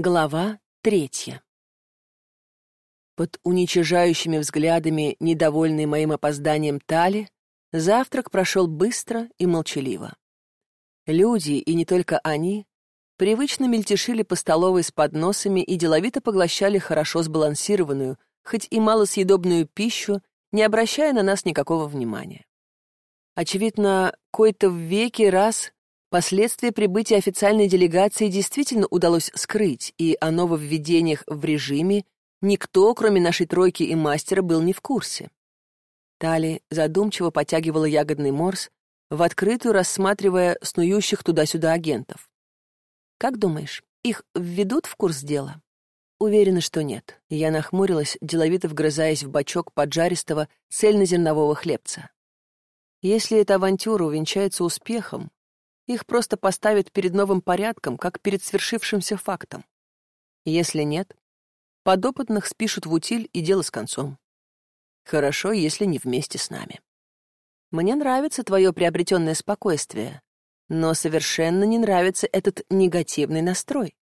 Глава третья. Под уничижающими взглядами, недовольной моим опозданием Тали, завтрак прошел быстро и молчаливо. Люди, и не только они, привычно мельтешили по столовой с подносами и деловито поглощали хорошо сбалансированную, хоть и малосъедобную пищу, не обращая на нас никакого внимания. Очевидно, кой-то в веке раз Последствия прибытия официальной делегации действительно удалось скрыть, и о нововведениях в режиме никто, кроме нашей тройки и мастера, был не в курсе. Тали задумчиво потягивала ягодный морс, в открытую рассматривая снующих туда-сюда агентов. «Как думаешь, их введут в курс дела?» Уверена, что нет. Я нахмурилась, деловито вгрызаясь в бочок поджаристого цельнозернового хлебца. Если эта авантюра увенчается успехом, их просто поставят перед новым порядком, как перед свершившимся фактом. Если нет, подопытных спишут в утиль и дело с концом. Хорошо, если не вместе с нами. Мне нравится твое приобретенное спокойствие, но совершенно не нравится этот негативный настрой.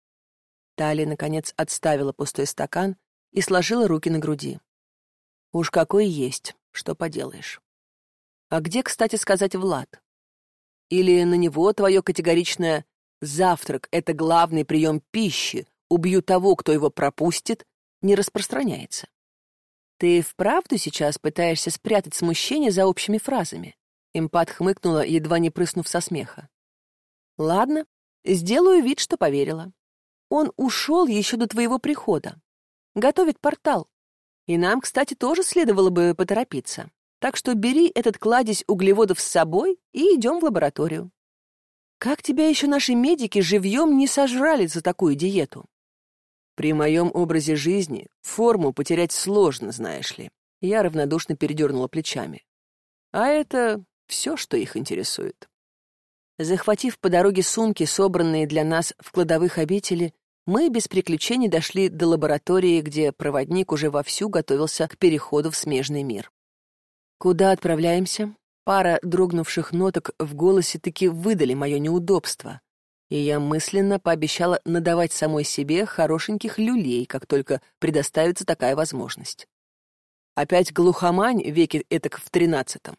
Талия, наконец, отставила пустой стакан и сложила руки на груди. Уж какой есть, что поделаешь. А где, кстати сказать, Влад? Или на него твое категоричное «завтрак — это главный прием пищи, убью того, кто его пропустит» не распространяется? Ты вправду сейчас пытаешься спрятать смущение за общими фразами? Эмпат хмыкнула, едва не прыснув со смеха. Ладно, сделаю вид, что поверила. Он ушел еще до твоего прихода. Готовит портал. И нам, кстати, тоже следовало бы поторопиться. Так что бери этот кладезь углеводов с собой и идем в лабораторию. Как тебя еще наши медики живьем не сожрали за такую диету? При моем образе жизни форму потерять сложно, знаешь ли. Я равнодушно передернула плечами. А это все, что их интересует. Захватив по дороге сумки, собранные для нас в кладовых обители, мы без приключений дошли до лаборатории, где проводник уже вовсю готовился к переходу в смежный мир. «Куда отправляемся?» Пара дрогнувших ноток в голосе таки выдали мое неудобство, и я мысленно пообещала надавать самой себе хорошеньких люлей, как только предоставится такая возможность. Опять глухомань веки этак в тринадцатом.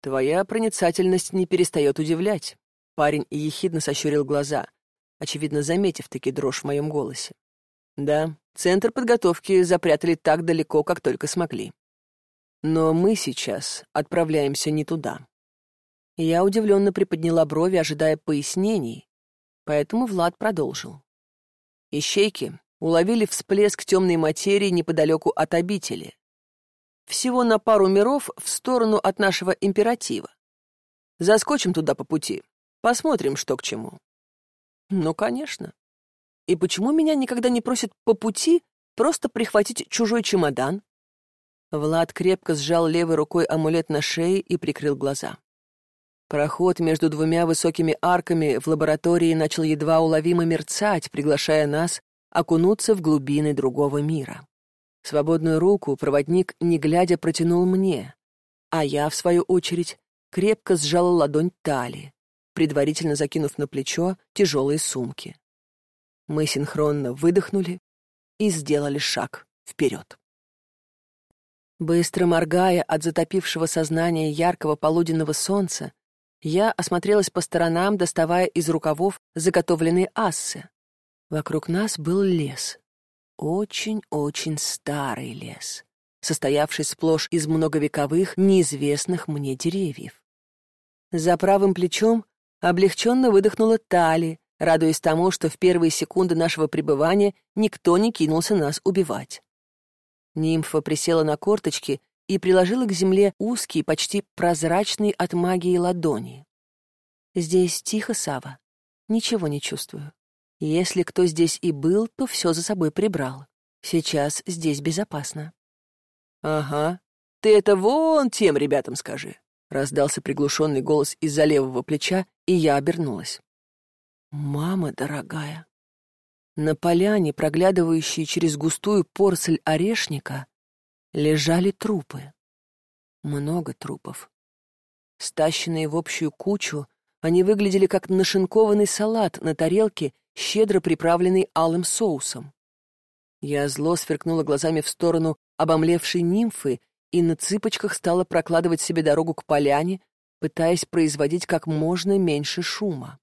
Твоя проницательность не перестает удивлять. Парень ехидно сощурил глаза, очевидно, заметив таки дрожь в моем голосе. Да, центр подготовки запрятали так далеко, как только смогли. Но мы сейчас отправляемся не туда. Я удивленно приподняла брови, ожидая пояснений, поэтому Влад продолжил. Ищейки уловили всплеск темной материи неподалеку от обители. Всего на пару миров в сторону от нашего императива. Заскочим туда по пути, посмотрим, что к чему. Ну, конечно. И почему меня никогда не просят по пути просто прихватить чужой чемодан? Влад крепко сжал левой рукой амулет на шее и прикрыл глаза. Проход между двумя высокими арками в лаборатории начал едва уловимо мерцать, приглашая нас окунуться в глубины другого мира. Свободную руку проводник, не глядя, протянул мне, а я, в свою очередь, крепко сжала ладонь Тали, предварительно закинув на плечо тяжелые сумки. Мы синхронно выдохнули и сделали шаг вперед. Быстро моргая от затопившего сознания яркого полуденного солнца, я осмотрелась по сторонам, доставая из рукавов заготовленные ассы. Вокруг нас был лес. Очень-очень старый лес, состоявший сплошь из многовековых, неизвестных мне деревьев. За правым плечом облегченно выдохнула Тали, радуясь тому, что в первые секунды нашего пребывания никто не кинулся нас убивать. Нимфа присела на корточки и приложила к земле узкий, почти прозрачный от магии ладони. «Здесь тихо, Сава. Ничего не чувствую. Если кто здесь и был, то все за собой прибрал. Сейчас здесь безопасно». «Ага. Ты это вон тем ребятам скажи», — раздался приглушенный голос из-за левого плеча, и я обернулась. «Мама дорогая, на поляне, проглядывающей через густую порсель орешника, лежали трупы. Много трупов. Стащенные в общую кучу, они выглядели как нашинкованный салат на тарелке щедро приправленный алым соусом. Я зло сверкнула глазами в сторону обомлевшей нимфы и на цыпочках стала прокладывать себе дорогу к поляне, пытаясь производить как можно меньше шума.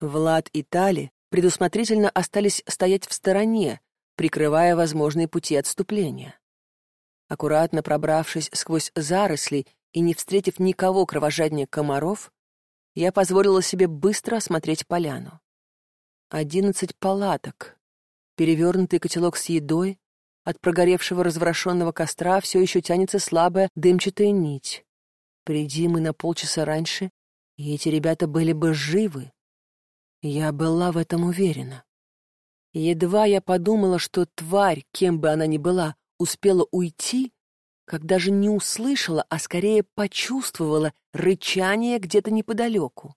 Влад и Тали предусмотрительно остались стоять в стороне, прикрывая возможные пути отступления. Аккуратно пробравшись сквозь заросли и не встретив никого кровожаднее комаров, я позволила себе быстро осмотреть поляну. Одиннадцать палаток, перевернутый котелок с едой, от прогоревшего разворошенного костра все еще тянется слабая дымчатая нить. Приди мы на полчаса раньше, и эти ребята были бы живы. Я была в этом уверена. Едва я подумала, что тварь, кем бы она ни была, успела уйти, как даже не услышала, а скорее почувствовала рычание где-то неподалеку.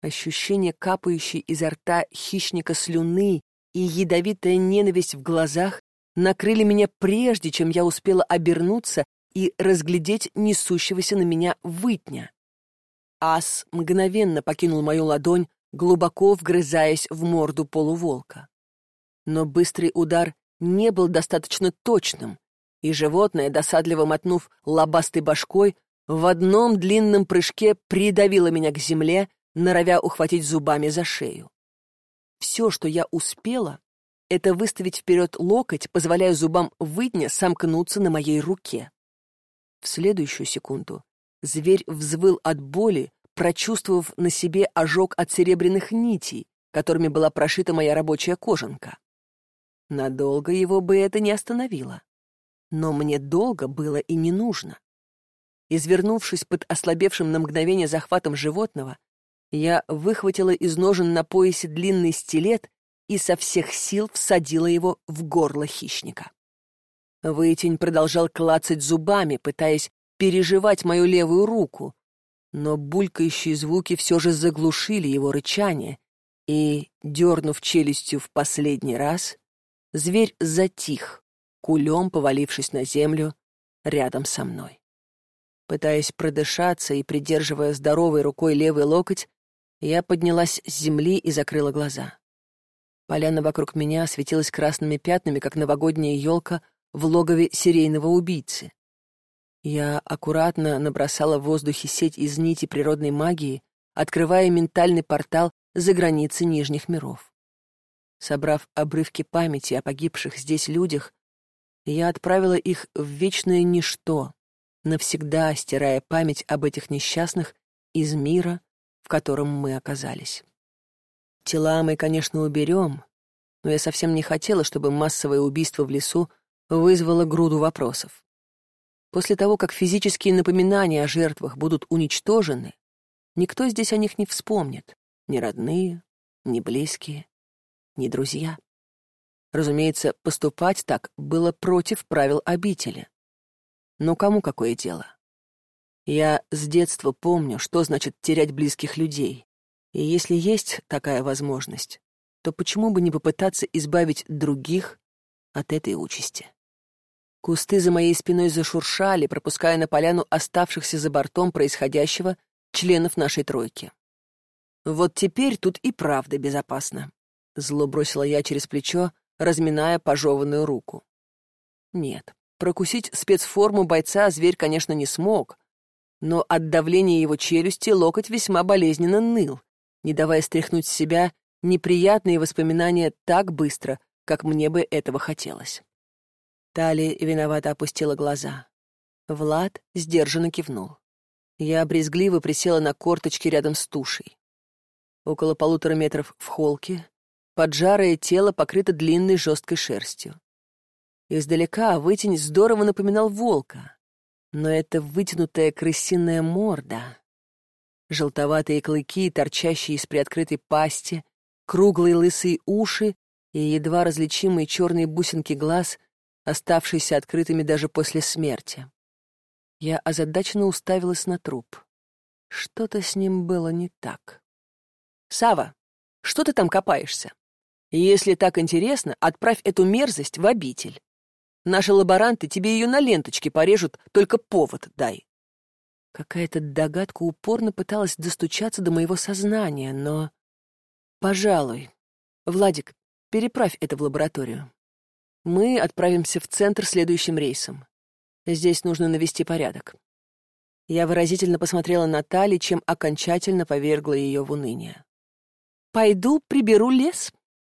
Ощущение капающей изо рта хищника слюны и ядовитая ненависть в глазах накрыли меня прежде, чем я успела обернуться и разглядеть несущегося на меня вытня. Ас мгновенно покинул мою ладонь, глубоко вгрызаясь в морду полуволка. Но быстрый удар не был достаточно точным, и животное, досадливо мотнув лобастой башкой, в одном длинном прыжке придавило меня к земле, норовя ухватить зубами за шею. Все, что я успела, это выставить вперед локоть, позволяя зубам выдня сомкнуться на моей руке. В следующую секунду зверь взвыл от боли, прочувствовав на себе ожог от серебряных нитей, которыми была прошита моя рабочая кожанка. Надолго его бы это не остановило. Но мне долго было и не нужно. Извернувшись под ослабевшим на мгновение захватом животного, я выхватила из ножен на поясе длинный стилет и со всех сил всадила его в горло хищника. Вытень продолжал клацать зубами, пытаясь переживать мою левую руку, но булькающие звуки все же заглушили его рычание, и, дернув челюстью в последний раз, зверь затих, кулем повалившись на землю рядом со мной. Пытаясь продышаться и придерживая здоровой рукой левый локоть, я поднялась с земли и закрыла глаза. Поляна вокруг меня светилась красными пятнами, как новогодняя елка в логове серийного убийцы. Я аккуратно набросала в воздухе сеть из нити природной магии, открывая ментальный портал за границы Нижних миров. Собрав обрывки памяти о погибших здесь людях, я отправила их в вечное ничто, навсегда стирая память об этих несчастных из мира, в котором мы оказались. Тела мы, конечно, уберем, но я совсем не хотела, чтобы массовое убийство в лесу вызвало груду вопросов. После того, как физические напоминания о жертвах будут уничтожены, никто здесь о них не вспомнит, ни родные, ни близкие, ни друзья. Разумеется, поступать так было против правил обители. Но кому какое дело? Я с детства помню, что значит терять близких людей. И если есть такая возможность, то почему бы не попытаться избавить других от этой участи? Кусты за моей спиной зашуршали, пропуская на поляну оставшихся за бортом происходящего членов нашей тройки. Вот теперь тут и правда безопасно. Зло бросила я через плечо, разминая пожеванную руку. Нет, прокусить спецформу бойца зверь, конечно, не смог, но от давления его челюсти локоть весьма болезненно ныл, не давая стряхнуть с себя неприятные воспоминания так быстро, как мне бы этого хотелось. Тали виновато опустила глаза. Влад сдержанно кивнул. Я брезгливо присела на корточки рядом с тушей. Около полутора метров в холке, поджарое тело покрыто длинной жесткой шерстью. Издалека вытянь здорово напоминал волка, но это вытянутая крысиная морда. Желтоватые клыки, торчащие из приоткрытой пасти, круглые лысые уши и едва различимые черные бусинки глаз, оставшиеся открытыми даже после смерти. Я озадаченно уставилась на труп. Что-то с ним было не так. Сава, что ты там копаешься? Если так интересно, отправь эту мерзость в обитель. Наши лаборанты тебе ее на ленточке порежут, только повод дай. Какая-то догадка упорно пыталась достучаться до моего сознания, но... Пожалуй, Владик, переправь это в лабораторию. Мы отправимся в центр следующим рейсом. Здесь нужно навести порядок. Я выразительно посмотрела на Тали, чем окончательно повергла ее в уныние. «Пойду приберу лес»,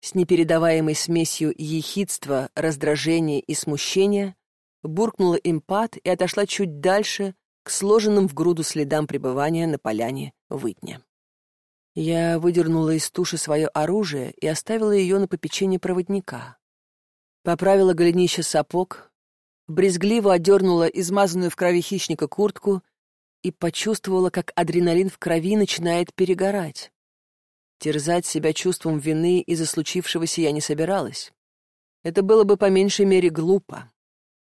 с непередаваемой смесью ехидства, раздражения и смущения буркнула импат и отошла чуть дальше к сложенным в груду следам пребывания на поляне Вытня. Я выдернула из туши свое оружие и оставила ее на попечение проводника. Поправила голенище сапог, брезгливо одернула измазанную в крови хищника куртку и почувствовала, как адреналин в крови начинает перегорать. Терзать себя чувством вины из-за случившегося я не собиралась. Это было бы по меньшей мере глупо.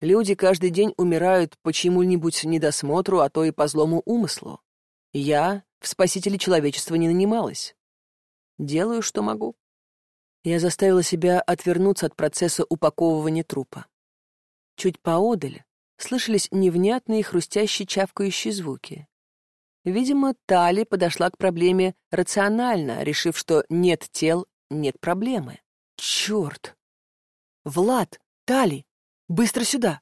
Люди каждый день умирают по чему-нибудь недосмотру, а то и по злому умыслу. Я в спасители человечества не нанималась. Делаю, что могу. Я заставила себя отвернуться от процесса упаковывания трупа. Чуть поодаль слышались невнятные хрустящие чавкающие звуки. Видимо, Тали подошла к проблеме рационально, решив, что нет тел — нет проблемы. Черт! Влад! Тали! Быстро сюда!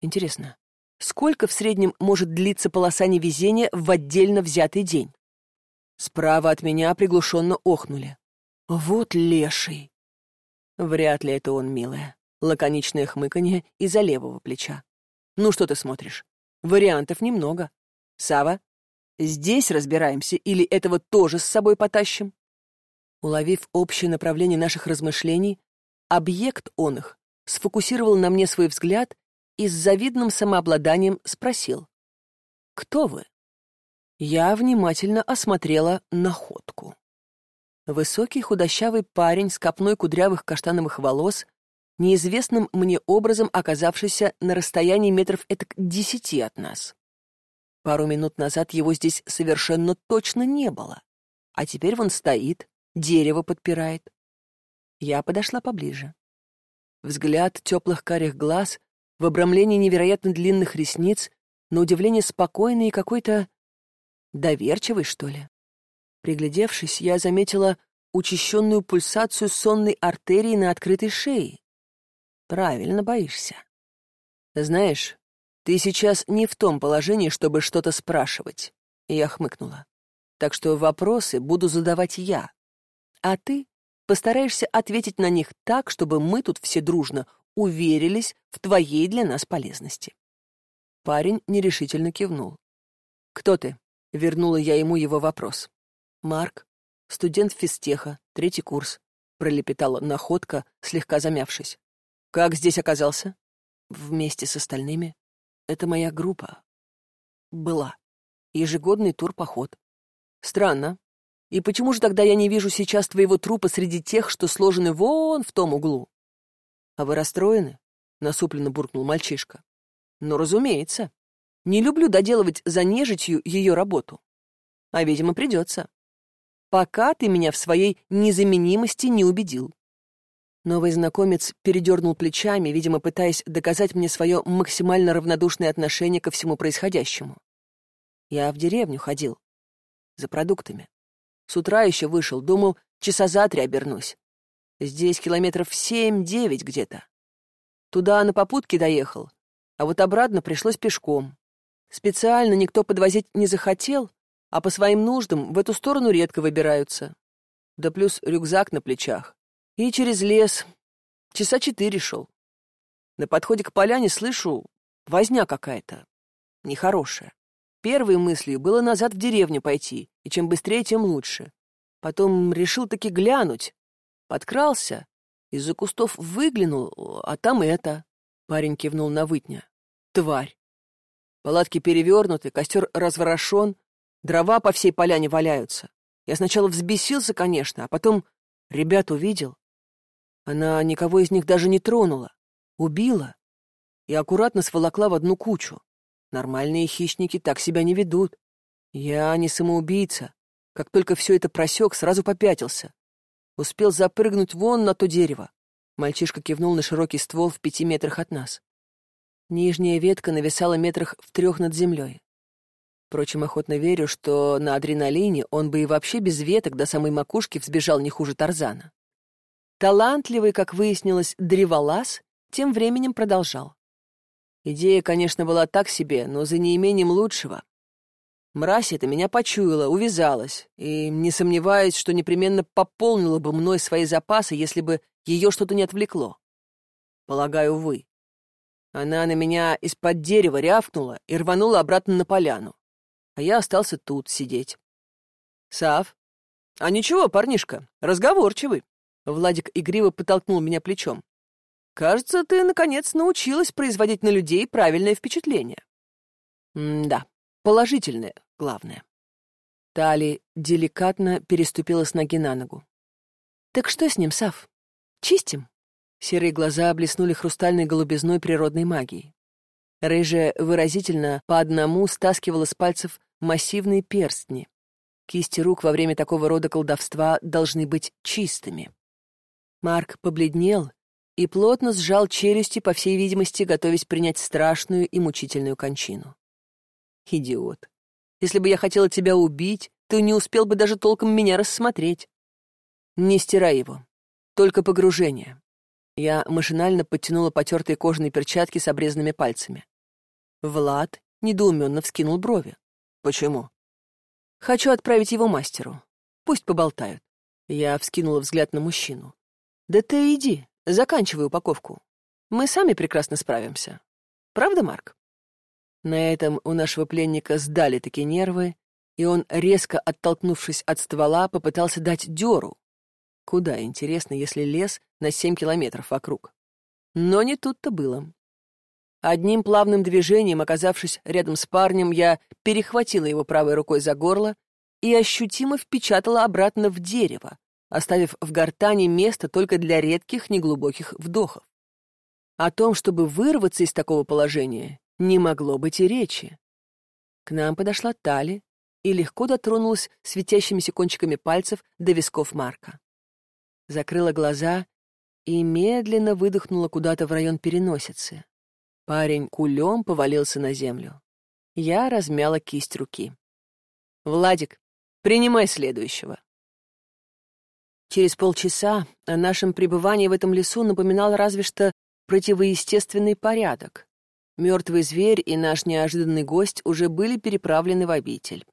Интересно, сколько в среднем может длиться полоса невезения в отдельно взятый день? Справа от меня приглушенно охнули. Вот леший! Вряд ли это он, милая. Лаконичное хмыканье из-за левого плеча. Ну что ты смотришь? Вариантов немного. Сава, Здесь разбираемся или этого тоже с собой потащим? Уловив общее направление наших размышлений, объект он их сфокусировал на мне свой взгляд и с завидным самообладанием спросил. «Кто вы?» Я внимательно осмотрела находку. Высокий худощавый парень с копной кудрявых каштановых волос, неизвестным мне образом оказавшийся на расстоянии метров этак десяти от нас. Пару минут назад его здесь совершенно точно не было. А теперь вон стоит, дерево подпирает. Я подошла поближе. Взгляд теплых карих глаз в обрамлении невероятно длинных ресниц, на удивление спокойный и какой-то доверчивый, что ли. Приглядевшись, я заметила учащенную пульсацию сонной артерии на открытой шее. Правильно боишься. Знаешь, ты сейчас не в том положении, чтобы что-то спрашивать. я хмыкнула. Так что вопросы буду задавать я. А ты постараешься ответить на них так, чтобы мы тут все дружно уверились в твоей для нас полезности. Парень нерешительно кивнул. «Кто ты?» — вернула я ему его вопрос. «Марк, студент физтеха, третий курс», — пролепетала находка, слегка замявшись. «Как здесь оказался?» «Вместе с остальными», это моя группа. Была. Ежегодный тур-поход. Странно. И почему же тогда я не вижу сейчас твоего трупа среди тех, что сложены вон в том углу? А вы расстроены? Насупленно буркнул мальчишка. Ну, разумеется. Не люблю доделывать за нежитью ее работу. А, видимо, придется. Пока ты меня в своей незаменимости не убедил. Новый знакомец передернул плечами, видимо, пытаясь доказать мне свое максимально равнодушное отношение ко всему происходящему. Я в деревню ходил. За продуктами. С утра еще вышел, думал, часа за три обернусь. Здесь километров семь-девять где-то. Туда на попутке доехал, а вот обратно пришлось пешком. Специально никто подвозить не захотел, а по своим нуждам в эту сторону редко выбираются. Да плюс рюкзак на плечах. И через лес. Часа четыре шел. На подходе к поляне слышу, возня какая-то. Нехорошая. Первой мыслью было назад в деревню пойти, и чем быстрее, тем лучше. Потом решил таки глянуть. Подкрался, из-за кустов выглянул, а там это. Парень кивнул на вытня. Тварь. Палатки перевернуты, костер разворошен, дрова по всей поляне валяются. Я сначала взбесился, конечно, а потом ребят увидел. Она никого из них даже не тронула, убила и аккуратно сволокла в одну кучу. Нормальные хищники так себя не ведут. Я не самоубийца. Как только все это просек, сразу попятился. Успел запрыгнуть вон на то дерево. Мальчишка кивнул на широкий ствол в пяти метрах от нас. Нижняя ветка нависала метрах в трех над землей. Впрочем, охотно верю, что на адреналине он бы и вообще без веток до самой макушки взбежал не хуже Тарзана. Талантливый, как выяснилось, древолаз тем временем продолжал. Идея, конечно, была так себе, но за неимением лучшего. Мразь эта меня почуяла, увязалась, и не сомневаюсь, что непременно пополнила бы мной свои запасы, если бы ее что-то не отвлекло. Полагаю, вы. Она на меня из-под дерева рявкнула и рванула обратно на поляну. А я остался тут сидеть. Сав? А ничего, парнишка, разговорчивый. Владик игриво подтолкнул меня плечом. Кажется, ты, наконец, научилась производить на людей правильное впечатление. М да, положительное, главное. Тали деликатно переступила с ноги на ногу. «Так что с ним, Сав? Чистим?» Серые глаза блеснули хрустальной голубизной природной магии. Рыжая выразительно по одному стаскивала с пальцев массивные перстни. Кисти рук во время такого рода колдовства должны быть чистыми. Марк побледнел и плотно сжал челюсти, по всей видимости, готовясь принять страшную и мучительную кончину. «Идиот! Если бы я хотела тебя убить, ты не успел бы даже толком меня рассмотреть. Не стирай его. Только погружение. Я машинально подтянула потертые кожаные перчатки с обрезанными пальцами. Влад недоуменно вскинул брови. «Почему?» «Хочу отправить его мастеру. Пусть поболтают». Я вскинула взгляд на мужчину. «Да ты иди, заканчивай упаковку. Мы сами прекрасно справимся. Правда, Марк?» На этом у нашего пленника сдали такие нервы, и он, резко оттолкнувшись от ствола, попытался дать дёру. Куда, интересно, если лес на семь километров вокруг? Но не тут-то было. Одним плавным движением, оказавшись рядом с парнем, я перехватила его правой рукой за горло и ощутимо впечатала обратно в дерево, оставив в гортани место только для редких неглубоких вдохов. О том, чтобы вырваться из такого положения, не могло быть и речи. К нам подошла Тали и легко дотронулась светящимися кончиками пальцев до висков Марка. Закрыла глаза и медленно выдохнула куда-то в район переносицы. Парень кулем повалился на землю. Я размяла кисть руки. «Владик, принимай следующего». Через полчаса о нашем пребывании в этом лесу напоминал разве что противоестественный порядок. Мертвый зверь и наш неожиданный гость уже были переправлены в обитель.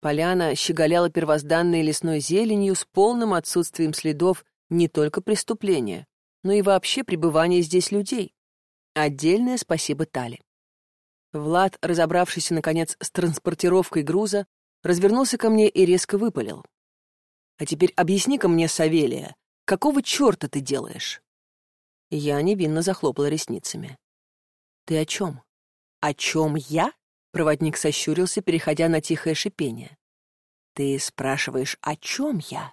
Поляна щеголяла первозданной лесной зеленью с полным отсутствием следов не только преступления, но и вообще пребывания здесь людей. Отдельное спасибо Тали. Влад, разобравшийся, наконец, с транспортировкой груза, развернулся ко мне и резко выпалил. А теперь объясни-ка мне, Савелия, какого черта ты делаешь?» Я невинно захлопала ресницами. «Ты о чем?» «О чем я?» Проводник сощурился, переходя на тихое шипение. «Ты спрашиваешь, о чем я?»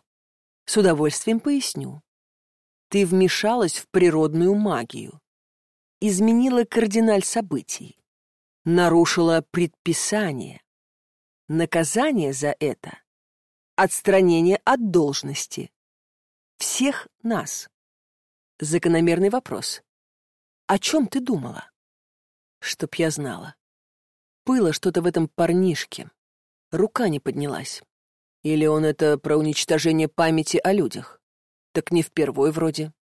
«С удовольствием поясню. Ты вмешалась в природную магию, изменила кардиналь событий, нарушила предписание. Наказание за это Отстранение от должности. Всех нас. Закономерный вопрос. О чем ты думала? Чтоб я знала. Было что-то в этом парнишке. Рука не поднялась. Или он это про уничтожение памяти о людях? Так не впервой вроде.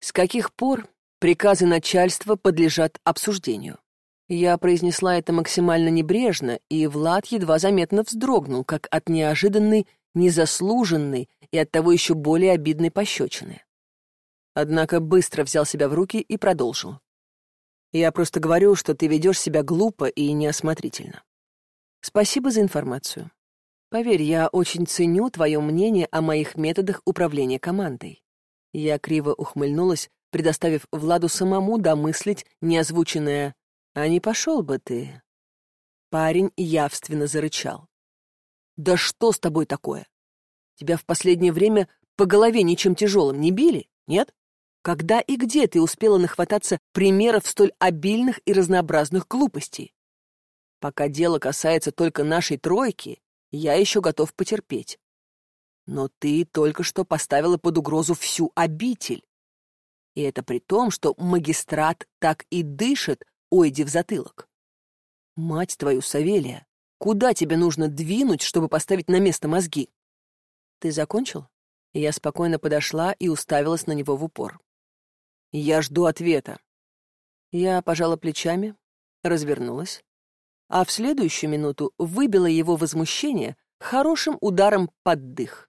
С каких пор приказы начальства подлежат обсуждению? Я произнесла это максимально небрежно, и Влад едва заметно вздрогнул, как от неожиданной, незаслуженной и оттого еще более обидной пощечины. Однако быстро взял себя в руки и продолжил. «Я просто говорю, что ты ведешь себя глупо и неосмотрительно. Спасибо за информацию. Поверь, я очень ценю твое мнение о моих методах управления командой». Я криво ухмыльнулась, предоставив Владу самому домыслить неозвученное а не пошел бы ты. Парень явственно зарычал. Да что с тобой такое? Тебя в последнее время по голове ничем тяжелым не били, нет? Когда и где ты успела нахвататься примеров столь обильных и разнообразных глупостей? Пока дело касается только нашей тройки, я еще готов потерпеть. Но ты только что поставила под угрозу всю обитель. И это при том, что магистрат так и дышит Ойди в затылок. «Мать твою, Савелия, куда тебе нужно двинуть, чтобы поставить на место мозги?» «Ты закончил?» Я спокойно подошла и уставилась на него в упор. «Я жду ответа». Я пожала плечами, развернулась, а в следующую минуту выбила его возмущение хорошим ударом под дых.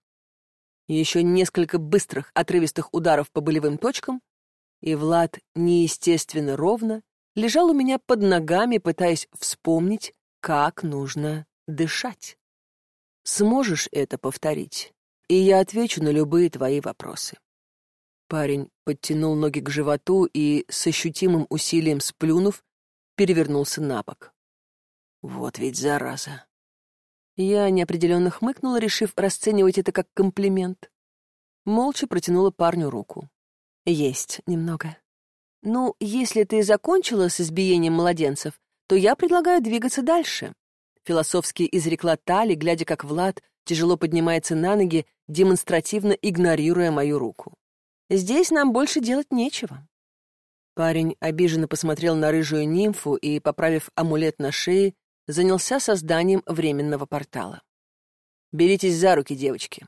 Еще несколько быстрых, отрывистых ударов по болевым точкам, и Влад неестественно ровно лежал у меня под ногами, пытаясь вспомнить, как нужно дышать. Сможешь это повторить, и я отвечу на любые твои вопросы. Парень подтянул ноги к животу и, с ощутимым усилием сплюнув, перевернулся на бок. Вот ведь зараза. Я неопределенно хмыкнула, решив расценивать это как комплимент. Молча протянула парню руку. Есть немного. Ну, если ты закончила с избиением младенцев, то я предлагаю двигаться дальше. Философски изрекла Тали, глядя, как Влад тяжело поднимается на ноги, демонстративно игнорируя мою руку. Здесь нам больше делать нечего. Парень обиженно посмотрел на рыжую нимфу и, поправив амулет на шее, занялся созданием временного портала. «Беритесь за руки, девочки.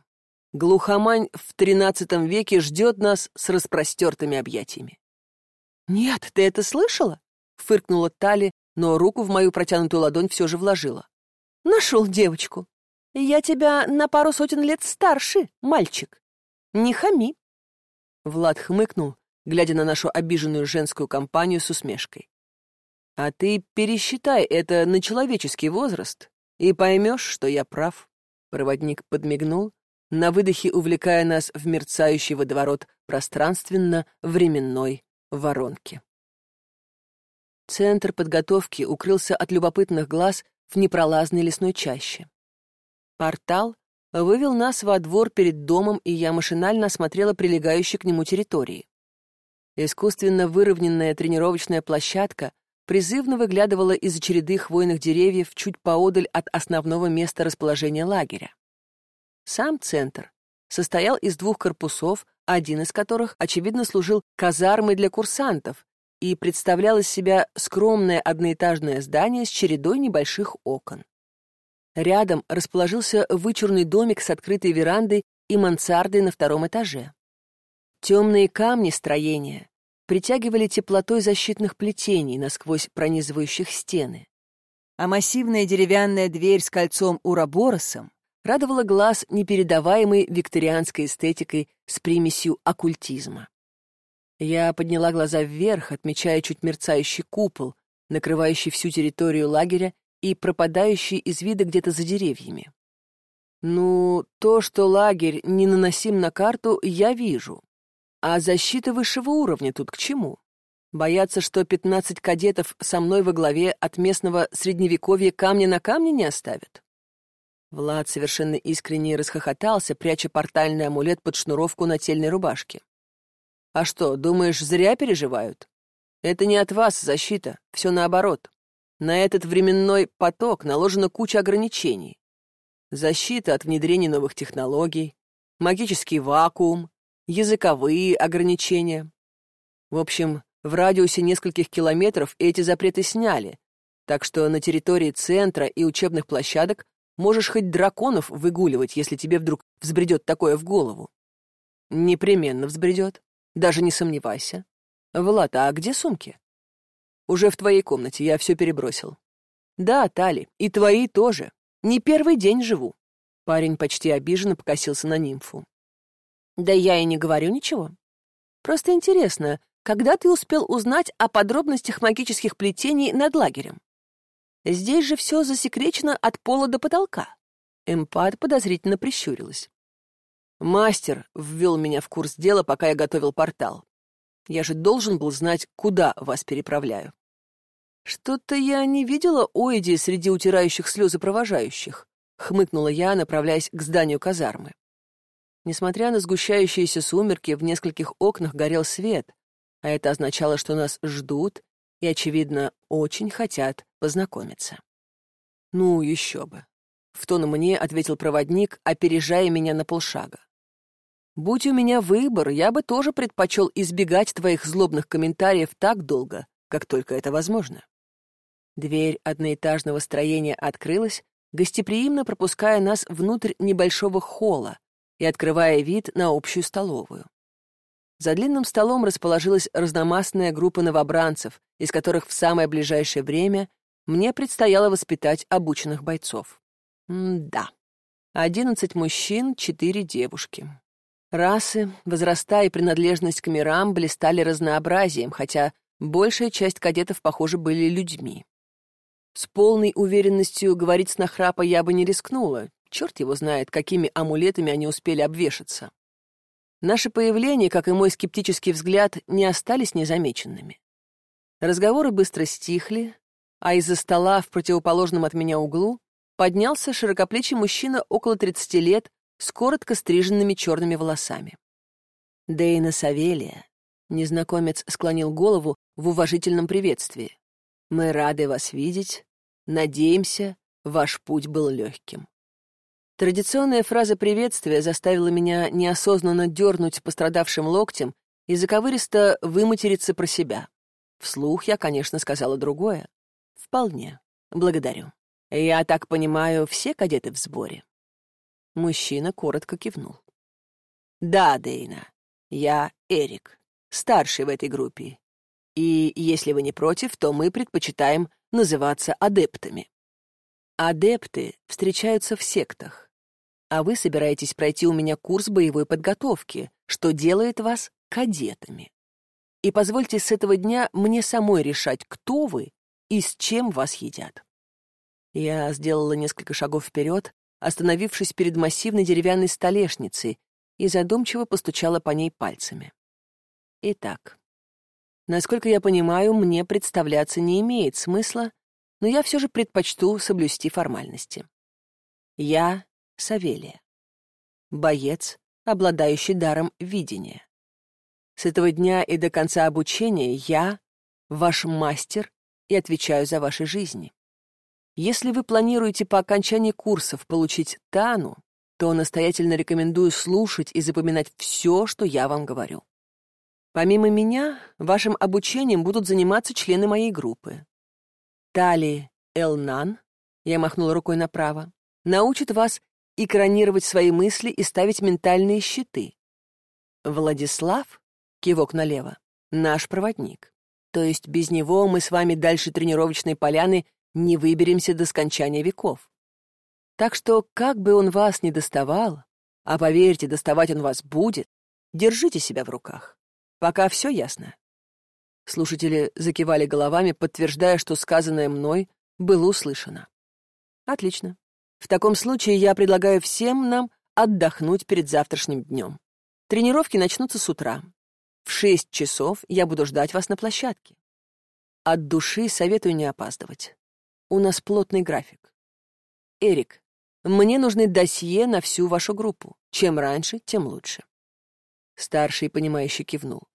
Глухомань в тринадцатом веке ждет нас с распростертыми объятиями». «Нет, ты это слышала?» — фыркнула Тали, но руку в мою протянутую ладонь все же вложила. «Нашел девочку. Я тебя на пару сотен лет старше, мальчик. Не хами». Влад хмыкнул, глядя на нашу обиженную женскую компанию с усмешкой. А ты пересчитай это на человеческий возраст и поймешь, что я прав. Проводник подмигнул, на выдохе увлекая нас в мерцающий водоворот пространственно-временной воронки. Центр подготовки укрылся от любопытных глаз в непролазной лесной чаще. Портал вывел нас во двор перед домом, и я машинально осмотрела прилегающие к нему территории. Искусственно выровненная тренировочная площадка призывно выглядывала из череды хвойных деревьев чуть поодаль от основного места расположения лагеря. Сам центр состоял из двух корпусов, один из которых, очевидно, служил казармой для курсантов и представлял из себя скромное одноэтажное здание с чередой небольших окон. Рядом расположился вычурный домик с открытой верандой и мансардой на втором этаже. Темные камни строения притягивали теплотой защитных плетений, насквозь пронизывающих стены. А массивная деревянная дверь с кольцом ураборосом радовала глаз непередаваемой викторианской эстетикой с примесью оккультизма. Я подняла глаза вверх, отмечая чуть мерцающий купол, накрывающий всю территорию лагеря и пропадающий из вида где-то за деревьями. Ну, то, что лагерь не наносим на карту, я вижу. А защита высшего уровня тут к чему? Бояться, что пятнадцать кадетов со мной во главе от местного средневековья камня на камне не оставят? Влад совершенно искренне расхохотался, пряча портальный амулет под шнуровку нательной рубашки. «А что, думаешь, зря переживают? Это не от вас защита, все наоборот. На этот временной поток наложена куча ограничений. Защита от внедрения новых технологий, магический вакуум, языковые ограничения. В общем, в радиусе нескольких километров эти запреты сняли, так что на территории центра и учебных площадок можешь хоть драконов выгуливать, если тебе вдруг взбредет такое в голову. Непременно взбредет, даже не сомневайся. Влад, а где сумки? Уже в твоей комнате, я все перебросил. Да, Тали, и твои тоже. Не первый день живу. Парень почти обиженно покосился на нимфу. Да я и не говорю ничего. Просто интересно, когда ты успел узнать о подробностях магических плетений над лагерем? Здесь же все засекречено от пола до потолка. Эмпат подозрительно прищурилась. Мастер ввел меня в курс дела, пока я готовил портал. Я же должен был знать, куда вас переправляю. Что-то я не видела Оиди среди утирающих слезы провожающих, хмыкнула я, направляясь к зданию казармы. Несмотря на сгущающиеся сумерки, в нескольких окнах горел свет, а это означало, что нас ждут и, очевидно, очень хотят познакомиться. «Ну, еще бы!» — в тон мне ответил проводник, опережая меня на полшага. «Будь у меня выбор, я бы тоже предпочел избегать твоих злобных комментариев так долго, как только это возможно». Дверь одноэтажного строения открылась, гостеприимно пропуская нас внутрь небольшого холла, и открывая вид на общую столовую. За длинным столом расположилась разномастная группа новобранцев, из которых в самое ближайшее время мне предстояло воспитать обученных бойцов. М-да. Одиннадцать мужчин, четыре девушки. Расы, возраста и принадлежность к мирам блистали разнообразием, хотя большая часть кадетов, похоже, были людьми. С полной уверенностью говорить с нахрапа я бы не рискнула. Черт его знает, какими амулетами они успели обвешаться. Наше появление, как и мой скептический взгляд, не остались незамеченными. Разговоры быстро стихли, а из-за стола в противоположном от меня углу поднялся широкоплечий мужчина около 30 лет с коротко стриженными черными волосами. Дейна Савелия, незнакомец склонил голову в уважительном приветствии. Мы рады вас видеть. Надеемся, ваш путь был легким. Традиционная фраза приветствия заставила меня неосознанно дернуть пострадавшим локтем и заковыристо выматериться про себя. Вслух я, конечно, сказала другое. Вполне. Благодарю. Я так понимаю, все кадеты в сборе. Мужчина коротко кивнул. Да, Дейна, я Эрик, старший в этой группе и если вы не против, то мы предпочитаем называться адептами. Адепты встречаются в сектах, а вы собираетесь пройти у меня курс боевой подготовки, что делает вас кадетами. И позвольте с этого дня мне самой решать, кто вы и с чем вас едят. Я сделала несколько шагов вперед, остановившись перед массивной деревянной столешницей, и задумчиво постучала по ней пальцами. Итак, Насколько я понимаю, мне представляться не имеет смысла, но я все же предпочту соблюсти формальности. Я — Савелия. Боец, обладающий даром видения. С этого дня и до конца обучения я — ваш мастер и отвечаю за ваши жизни. Если вы планируете по окончании курсов получить Тану, то настоятельно рекомендую слушать и запоминать все, что я вам говорю. Помимо меня, вашим обучением будут заниматься члены моей группы. Тали Элнан, я махнула рукой направо, научит вас экранировать свои мысли и ставить ментальные щиты. Владислав, кивок налево, наш проводник. То есть без него мы с вами дальше тренировочной поляны не выберемся до скончания веков. Так что, как бы он вас ни доставал, а поверьте, доставать он вас будет, держите себя в руках. Пока все ясно. Слушатели закивали головами, подтверждая, что сказанное мной было услышано. Отлично. В таком случае я предлагаю всем нам отдохнуть перед завтрашним днем. Тренировки начнутся с утра. В шесть часов я буду ждать вас на площадке. От души советую не опаздывать. У нас плотный график. Эрик, мне нужны досье на всю вашу группу. Чем раньше, тем лучше. Старший, понимающий, кивнул.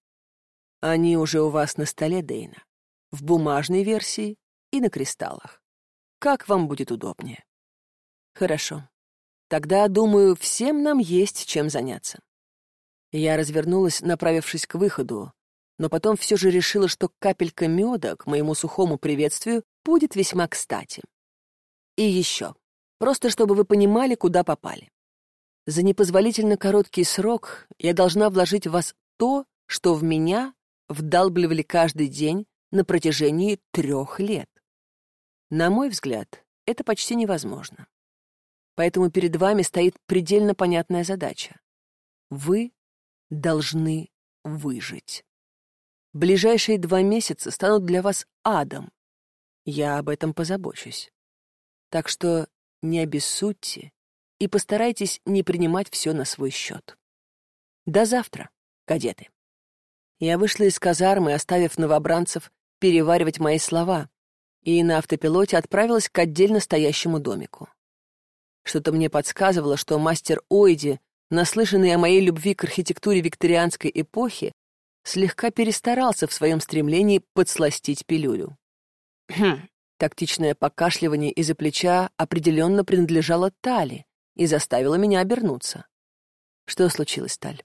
Они уже у вас на столе, Дейна. В бумажной версии и на кристаллах. Как вам будет удобнее. Хорошо. Тогда, думаю, всем нам есть чем заняться. Я развернулась, направившись к выходу, но потом все же решила, что капелька меда к моему сухому приветствию будет весьма кстати. И еще, просто чтобы вы понимали, куда попали. За непозволительно короткий срок я должна вложить в вас то, что в меня вдалбливали каждый день на протяжении трех лет. На мой взгляд, это почти невозможно. Поэтому перед вами стоит предельно понятная задача. Вы должны выжить. Ближайшие два месяца станут для вас адом. Я об этом позабочусь. Так что не обессудьте и постарайтесь не принимать все на свой счет. До завтра, кадеты. Я вышла из казармы, оставив новобранцев переваривать мои слова, и на автопилоте отправилась к отдельно стоящему домику. Что-то мне подсказывало, что мастер Ойди, наслышанный о моей любви к архитектуре викторианской эпохи, слегка перестарался в своем стремлении подсластить пилюлю. Хм. Тактичное покашливание из-за плеча определенно принадлежало Тали, и заставила меня обернуться. Что случилось, Таль?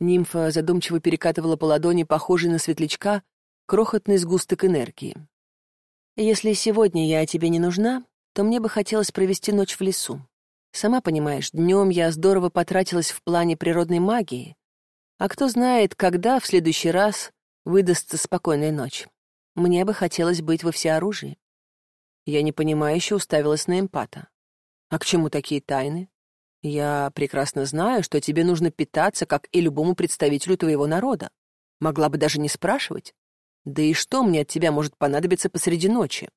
Нимфа задумчиво перекатывала по ладони, похожий на светлячка, крохотный сгусток энергии. «Если сегодня я тебе не нужна, то мне бы хотелось провести ночь в лесу. Сама понимаешь, днем я здорово потратилась в плане природной магии, а кто знает, когда в следующий раз выдастся спокойная ночь. Мне бы хотелось быть во всеоружии. Я непонимающе уставилась на эмпата. А к чему такие тайны? Я прекрасно знаю, что тебе нужно питаться, как и любому представителю твоего народа. Могла бы даже не спрашивать. Да и что мне от тебя может понадобиться посреди ночи?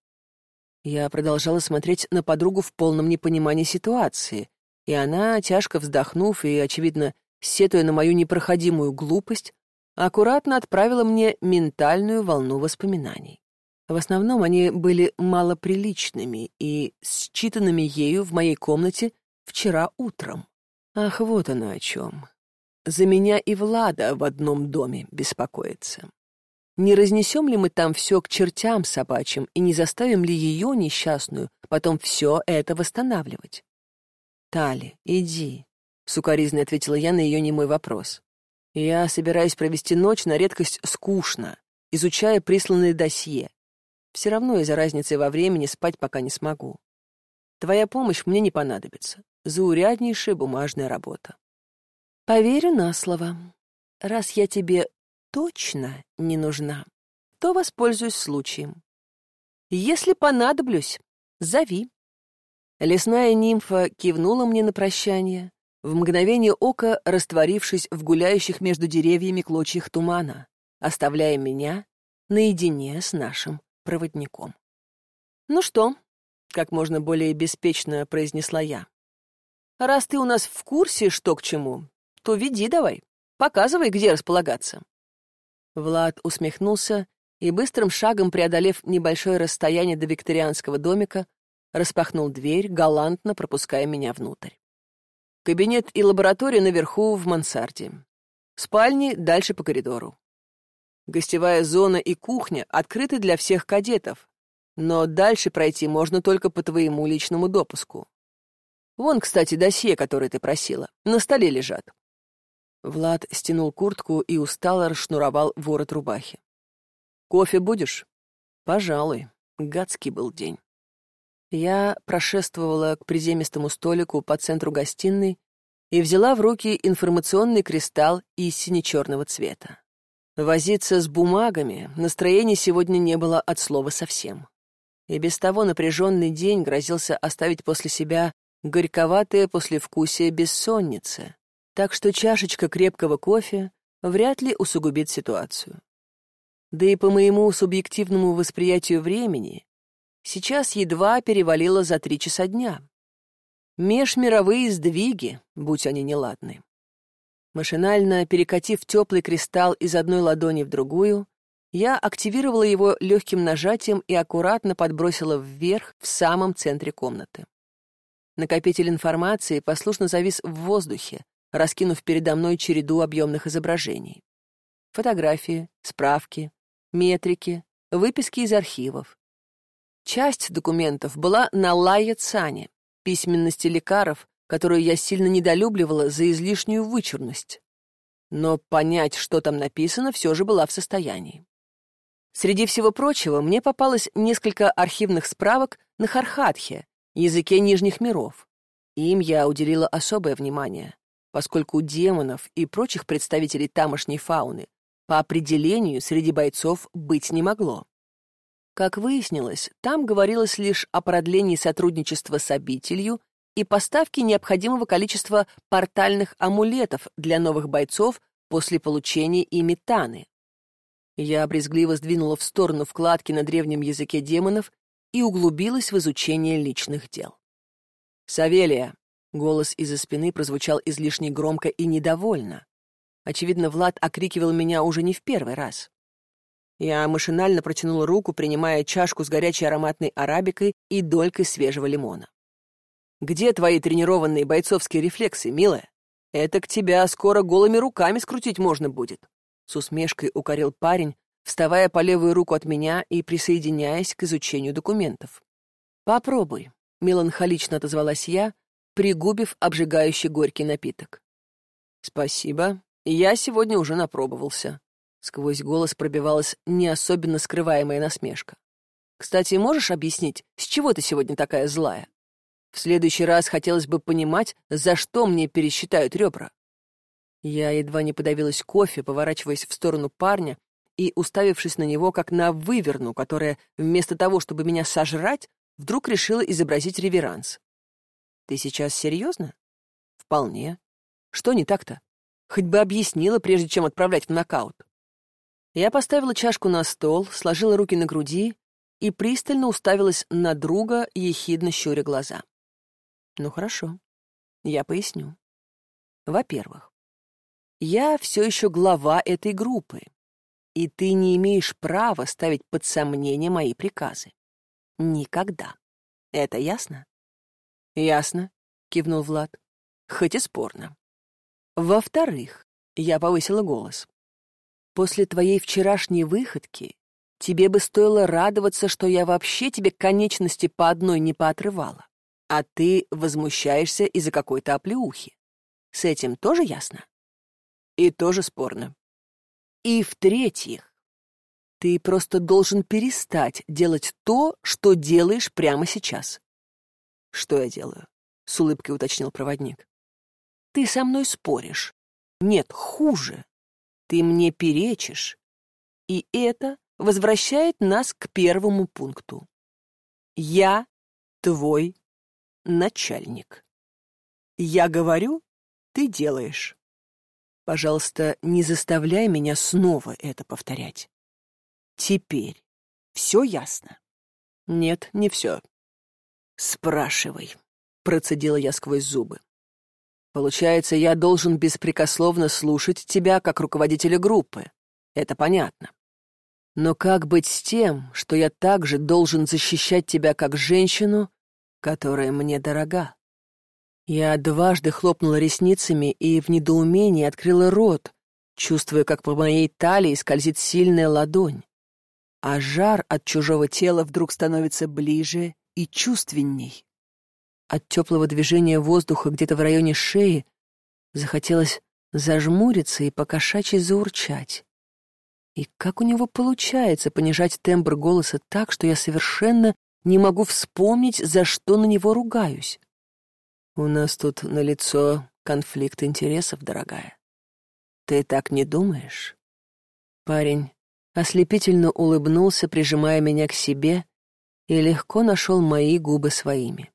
Я продолжала смотреть на подругу в полном непонимании ситуации, и она, тяжко вздохнув и, очевидно, сетуя на мою непроходимую глупость, аккуратно отправила мне ментальную волну воспоминаний. В основном они были малоприличными и считанными ею в моей комнате вчера утром. Ах, вот оно о чем. За меня и Влада в одном доме беспокоится. Не разнесем ли мы там все к чертям собачьим и не заставим ли ее, несчастную, потом все это восстанавливать? «Тали, иди», — сукоризно ответила я на ее немой вопрос. «Я собираюсь провести ночь на редкость скучно, изучая присланные досье. Все равно из-за разницы во времени спать пока не смогу. Твоя помощь мне не понадобится. Зауряднейшая бумажная работа. Поверю на слово. Раз я тебе точно не нужна, то воспользуюсь случаем. Если понадоблюсь, зови. Лесная нимфа кивнула мне на прощание, в мгновение ока растворившись в гуляющих между деревьями клочьях тумана, оставляя меня наедине с нашим проводником. «Ну что?» — как можно более беспечно произнесла я. «Раз ты у нас в курсе, что к чему, то веди давай, показывай, где располагаться». Влад усмехнулся и, быстрым шагом преодолев небольшое расстояние до викторианского домика, распахнул дверь, галантно пропуская меня внутрь. Кабинет и лаборатория наверху в мансарде. Спальни дальше по коридору. Гостевая зона и кухня открыты для всех кадетов, но дальше пройти можно только по твоему личному допуску. Вон, кстати, досье, которое ты просила, на столе лежат. Влад стянул куртку и устало расшнуровал ворот рубахи. «Кофе будешь?» «Пожалуй. Гадский был день». Я прошествовала к приземистому столику по центру гостиной и взяла в руки информационный кристалл из сине-черного цвета. Возиться с бумагами настроения сегодня не было от слова совсем. И без того напряженный день грозился оставить после себя горьковатое послевкусие бессонницы, так что чашечка крепкого кофе вряд ли усугубит ситуацию. Да и по моему субъективному восприятию времени сейчас едва перевалило за три часа дня. Межмировые сдвиги, будь они неладны. Машинально перекатив теплый кристалл из одной ладони в другую, я активировала его легким нажатием и аккуратно подбросила вверх в самом центре комнаты. Накопитель информации послушно завис в воздухе, раскинув передо мной череду объемных изображений. Фотографии, справки, метрики, выписки из архивов. Часть документов была на Лайе Цане, письменности лекаров, которую я сильно недолюбливала за излишнюю вычурность. Но понять, что там написано, все же была в состоянии. Среди всего прочего, мне попалось несколько архивных справок на Хархатхе, языке Нижних миров. Им я уделила особое внимание, поскольку у демонов и прочих представителей тамошней фауны по определению среди бойцов быть не могло. Как выяснилось, там говорилось лишь о продлении сотрудничества с обителью и поставки необходимого количества портальных амулетов для новых бойцов после получения ими Таны. Я брезгливо сдвинула в сторону вкладки на древнем языке демонов и углубилась в изучение личных дел. «Савелия!» — голос из-за спины прозвучал излишне громко и недовольно. Очевидно, Влад окрикивал меня уже не в первый раз. Я машинально протянула руку, принимая чашку с горячей ароматной арабикой и долькой свежего лимона. Где твои тренированные бойцовские рефлексы, милая? Это к тебя скоро голыми руками скрутить можно будет. С усмешкой укорил парень, вставая по левую руку от меня и присоединяясь к изучению документов. «Попробуй», — меланхолично отозвалась я, пригубив обжигающий горький напиток. «Спасибо. Я сегодня уже напробовался». Сквозь голос пробивалась не особенно скрываемая насмешка. «Кстати, можешь объяснить, с чего ты сегодня такая злая?» В следующий раз хотелось бы понимать, за что мне пересчитают ребра. Я едва не подавилась кофе, поворачиваясь в сторону парня и уставившись на него, как на выверну, которая, вместо того, чтобы меня сожрать, вдруг решила изобразить реверанс. «Ты сейчас серьезно?» «Вполне. Что не так-то? Хоть бы объяснила, прежде чем отправлять в нокаут». Я поставила чашку на стол, сложила руки на груди и пристально уставилась на друга, ехидно щуря глаза. «Ну хорошо, я поясню. Во-первых, я все еще глава этой группы, и ты не имеешь права ставить под сомнение мои приказы. Никогда. Это ясно? Ясно, кивнул Влад. Хоть и спорно. Во-вторых, я повысила голос. После твоей вчерашней выходки тебе бы стоило радоваться, что я вообще тебе конечности по одной не поотрывала, а ты возмущаешься из-за какой-то оплеухи. С этим тоже ясно? И тоже спорно. И в-третьих, ты просто должен перестать делать то, что делаешь прямо сейчас. Что я делаю? С улыбкой уточнил проводник. Ты со мной споришь. Нет, хуже. Ты мне перечишь. И это возвращает нас к первому пункту. Я твой начальник. Я говорю, ты делаешь. Пожалуйста, не заставляй меня снова это повторять. Теперь все ясно? Нет, не все. Спрашивай, процедила я сквозь зубы. Получается, я должен беспрекословно слушать тебя как руководителя группы. Это понятно. Но как быть с тем, что я также должен защищать тебя как женщину, которая мне дорога? Я дважды хлопнула ресницами и в недоумении открыла рот, чувствуя, как по моей талии скользит сильная ладонь. А жар от чужого тела вдруг становится ближе и чувственней. От теплого движения воздуха где-то в районе шеи захотелось зажмуриться и покошачьи заурчать. И как у него получается понижать тембр голоса так, что я совершенно не могу вспомнить, за что на него ругаюсь? У нас тут на лицо конфликт интересов, дорогая. Ты так не думаешь? Парень ослепительно улыбнулся, прижимая меня к себе, и легко нашел мои губы своими.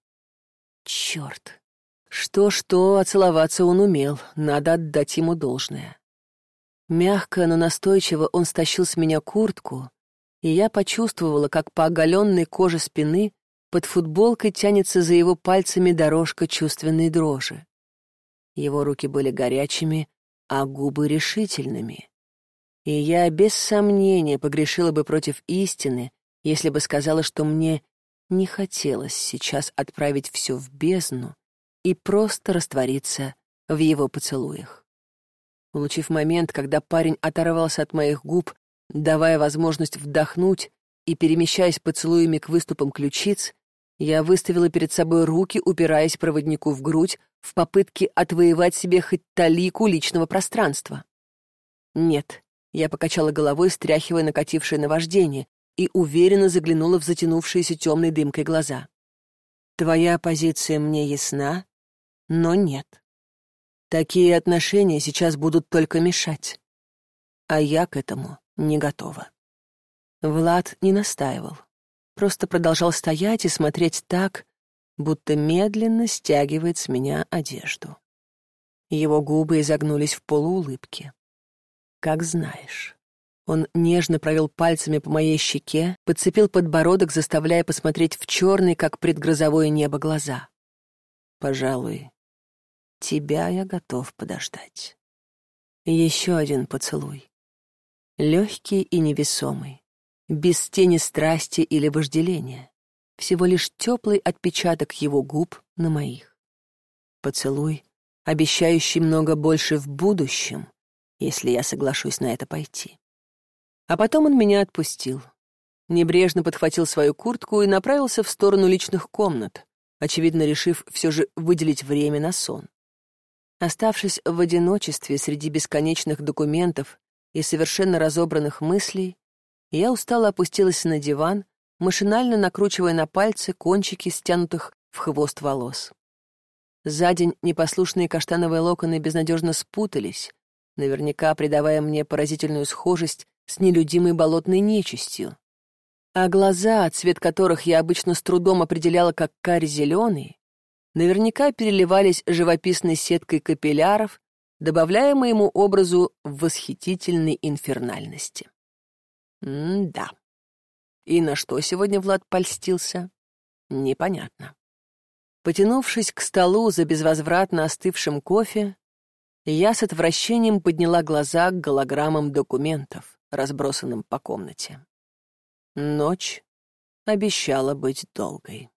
Черт! Что-что, а целоваться он умел, надо отдать ему должное. Мягко, но настойчиво он стащил с меня куртку, и я почувствовала, как по оголенной коже спины под футболкой тянется за его пальцами дорожка чувственной дрожи. Его руки были горячими, а губы решительными. И я без сомнения погрешила бы против истины, если бы сказала, что мне не хотелось сейчас отправить все в бездну и просто раствориться в его поцелуях. Улучив момент, когда парень оторвался от моих губ, давая возможность вдохнуть и перемещаясь поцелуями к выступам ключиц, я выставила перед собой руки, упираясь проводнику в грудь, в попытке отвоевать себе хоть талику личного пространства. Нет, я покачала головой, стряхивая накатившее наваждение, и уверенно заглянула в затянувшиеся темной дымкой глаза. «Твоя позиция мне ясна, но нет. Такие отношения сейчас будут только мешать. А я к этому не готова». Влад не настаивал просто продолжал стоять и смотреть так, будто медленно стягивает с меня одежду. Его губы изогнулись в полуулыбке. «Как знаешь». Он нежно провел пальцами по моей щеке, подцепил подбородок, заставляя посмотреть в черный, как предгрозовое небо, глаза. «Пожалуй, тебя я готов подождать». Еще один поцелуй. Легкий и невесомый без тени страсти или вожделения, всего лишь теплый отпечаток его губ на моих. Поцелуй, обещающий много больше в будущем, если я соглашусь на это пойти. А потом он меня отпустил. Небрежно подхватил свою куртку и направился в сторону личных комнат, очевидно решив все же выделить время на сон. Оставшись в одиночестве среди бесконечных документов и совершенно разобранных мыслей, я устало опустилась на диван, машинально накручивая на пальцы кончики стянутых в хвост волос. За день непослушные каштановые локоны безнадежно спутались, наверняка придавая мне поразительную схожесть с нелюдимой болотной нечистью. А глаза, цвет которых я обычно с трудом определяла как карь-зеленый, наверняка переливались живописной сеткой капилляров, добавляя моему образу восхитительной инфернальности. М-да. И на что сегодня Влад польстился? Непонятно. Потянувшись к столу за безвозвратно остывшим кофе, я с отвращением подняла глаза к голограммам документов, разбросанным по комнате. Ночь обещала быть долгой.